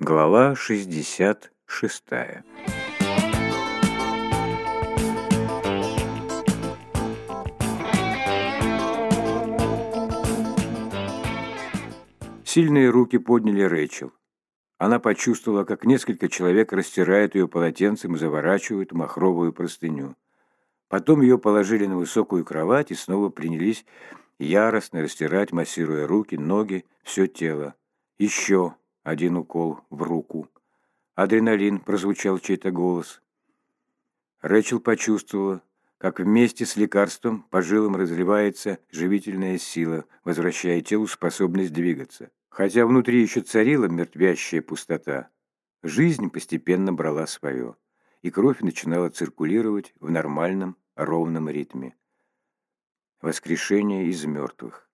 Глава 66 Сильные руки подняли Рэйчел. Она почувствовала, как несколько человек растирают ее полотенцем и заворачивают махровую простыню. Потом ее положили на высокую кровать и снова принялись яростно растирать, массируя руки, ноги, все тело. Еще один укол в руку. Адреналин, прозвучал чей-то голос. Рэчел почувствовала, как вместе с лекарством по жилам разливается живительная сила, возвращая телу способность двигаться. Хотя внутри еще царила мертвящая пустота, жизнь постепенно брала свое, и кровь начинала циркулировать в нормальном, ровном ритме. Воскрешение из мертвых.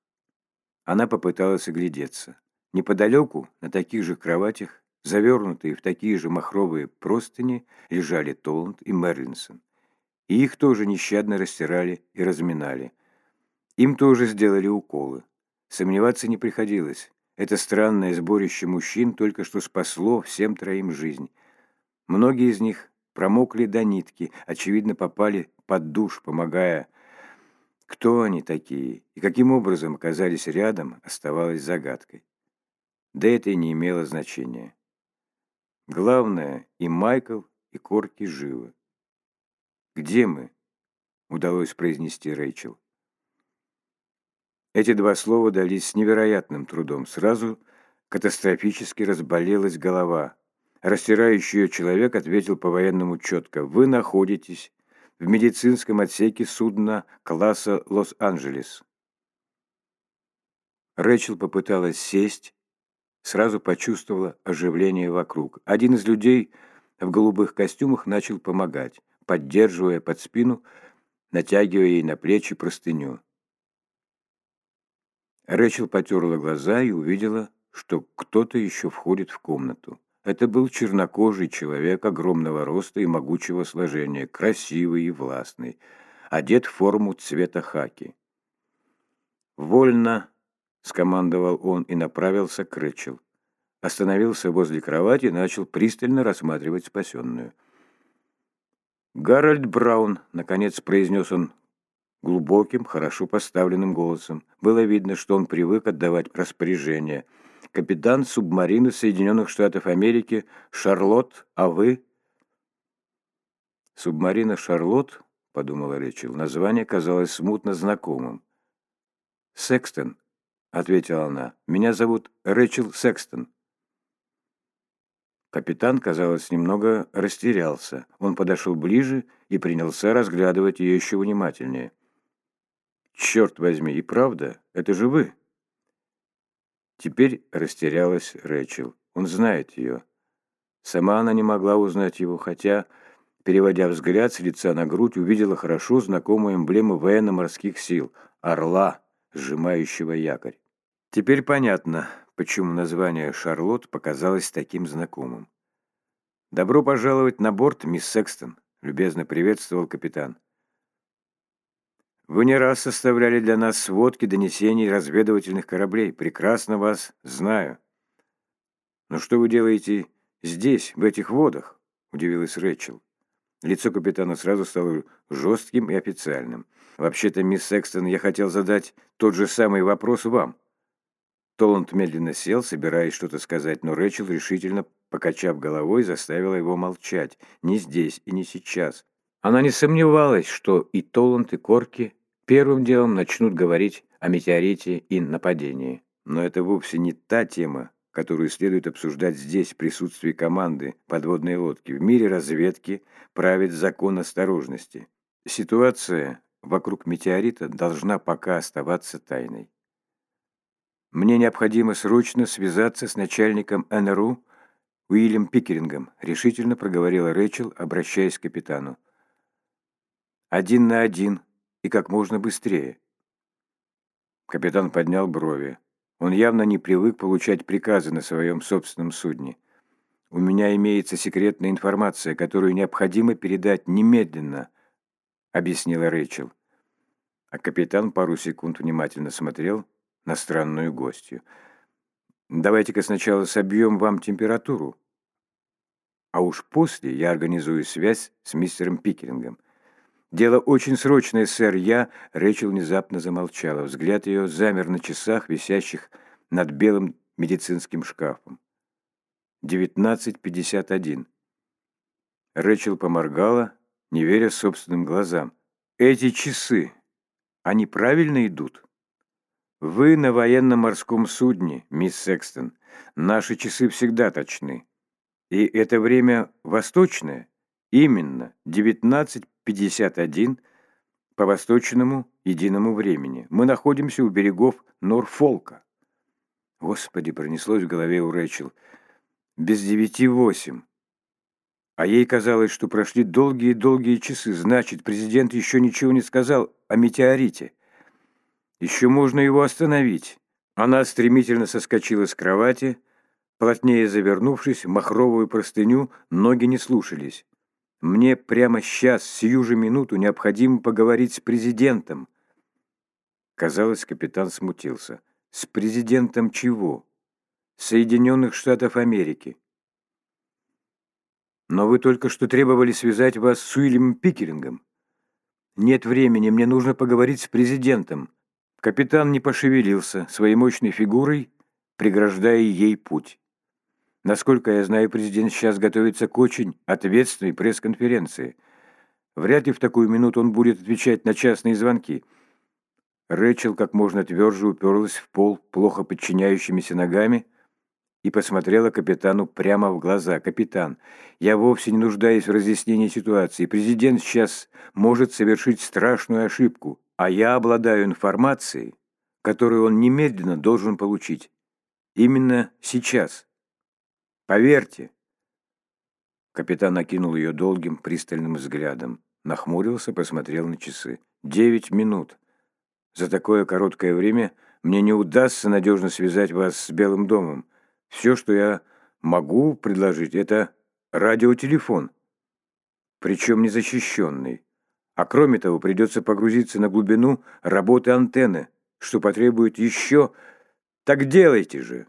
Она попыталась оглядеться. Неподалеку, на таких же кроватях, завернутые в такие же махровые простыни, лежали Толланд и Мерлинсон. И их тоже нещадно растирали и разминали. Им тоже сделали уколы. Сомневаться не приходилось. Это странное сборище мужчин только что спасло всем троим жизнь. Многие из них промокли до нитки, очевидно, попали под душ, помогая. Кто они такие и каким образом оказались рядом, оставалось загадкой. Да это и не имело значения. Главное, и Майкл, и Корки живы. «Где мы?» — удалось произнести Рэйчел. Эти два слова дались с невероятным трудом. Сразу катастрофически разболелась голова. Растирающий ее человек ответил по-военному четко. «Вы находитесь в медицинском отсеке судна класса Лос-Анджелес». Рэчел попыталась сесть, сразу почувствовала оживление вокруг. Один из людей в голубых костюмах начал помогать, поддерживая под спину, натягивая ей на плечи простыню. Рэчел потерла глаза и увидела, что кто-то еще входит в комнату. Это был чернокожий человек огромного роста и могучего сложения, красивый и властный, одет в форму цвета хаки. «Вольно!» — скомандовал он и направился к Рэчел. Остановился возле кровати и начал пристально рассматривать спасенную. «Гарольд Браун», — наконец произнес он глубоким, хорошо поставленным голосом. Было видно, что он привык отдавать распоряжения. «Капитан субмарины Соединенных Штатов Америки Шарлотт, а вы?» «Субмарина Шарлотт», — подумала Рэчел, название казалось смутно знакомым. «Секстон», — ответила она, — «меня зовут Рэчел Секстон». Капитан, казалось, немного растерялся. Он подошел ближе и принялся разглядывать ее еще внимательнее. «Черт возьми, и правда, это же вы!» Теперь растерялась Рэчел. Он знает ее. Сама она не могла узнать его, хотя, переводя взгляд с лица на грудь, увидела хорошо знакомую эмблему военно-морских сил – орла, сжимающего якорь. Теперь понятно, почему название «Шарлотт» показалось таким знакомым. «Добро пожаловать на борт, мисс Секстон», – любезно приветствовал капитан. Вы не раз составляли для нас сводки донесений разведывательных кораблей. Прекрасно вас знаю. Но что вы делаете здесь, в этих водах? Удивилась Рэчел. Лицо капитана сразу стало жестким и официальным. «Вообще-то, мисс Секстон, я хотел задать тот же самый вопрос вам». Толланд медленно сел, собираясь что-то сказать, но Рэчел, решительно покачав головой, заставила его молчать. Не здесь и не сейчас. Она не сомневалась, что и Толланд, и Корки Первым делом начнут говорить о метеорите и нападении. Но это вовсе не та тема, которую следует обсуждать здесь в присутствии команды подводной лодки. В мире разведки правит закон осторожности. Ситуация вокруг метеорита должна пока оставаться тайной. Мне необходимо срочно связаться с начальником НРУ Уильям Пикерингом, решительно проговорила Рэчел, обращаясь к капитану. Один на один и как можно быстрее. Капитан поднял брови. Он явно не привык получать приказы на своем собственном судне. «У меня имеется секретная информация, которую необходимо передать немедленно», — объяснила Рэйчел. А капитан пару секунд внимательно смотрел на странную гостью. Давайте-ка сначала собьем вам температуру. А уж после я организую связь с мистером Пикерингом. «Дело очень срочное, сэр. Я...» Рэчел внезапно замолчала. Взгляд ее замер на часах, висящих над белым медицинским шкафом. Девятнадцать пятьдесят один. Рэчел поморгала, не веря собственным глазам. «Эти часы, они правильно идут?» «Вы на военно-морском судне, мисс Секстон. Наши часы всегда точны. И это время восточное? Именно, девятнадцать 51 по восточному единому времени. Мы находимся у берегов Норфолка. Господи, пронеслось в голове у Рэчел. Без девяти восемь. А ей казалось, что прошли долгие-долгие часы. Значит, президент еще ничего не сказал о метеорите. Еще можно его остановить. Она стремительно соскочила с кровати, плотнее завернувшись в махровую простыню, ноги не слушались. Мне прямо сейчас, сию же минуту, необходимо поговорить с президентом. Казалось, капитан смутился. С президентом чего? Соединенных Штатов Америки. Но вы только что требовали связать вас с Уильямом Пикерингом. Нет времени, мне нужно поговорить с президентом. Капитан не пошевелился своей мощной фигурой, преграждая ей путь. Насколько я знаю, президент сейчас готовится к очень ответственной пресс-конференции. Вряд ли в такую минуту он будет отвечать на частные звонки. Рэчел как можно тверже уперлась в пол плохо подчиняющимися ногами и посмотрела капитану прямо в глаза. «Капитан, я вовсе не нуждаюсь в разъяснении ситуации. Президент сейчас может совершить страшную ошибку, а я обладаю информацией, которую он немедленно должен получить. Именно сейчас». Поверьте!» Капитан окинул ее долгим, пристальным взглядом. Нахмурился, посмотрел на часы. «Девять минут. За такое короткое время мне не удастся надежно связать вас с Белым домом. Все, что я могу предложить, это радиотелефон. Причем незащищенный. А кроме того, придется погрузиться на глубину работы антенны, что потребует еще... Так делайте же!»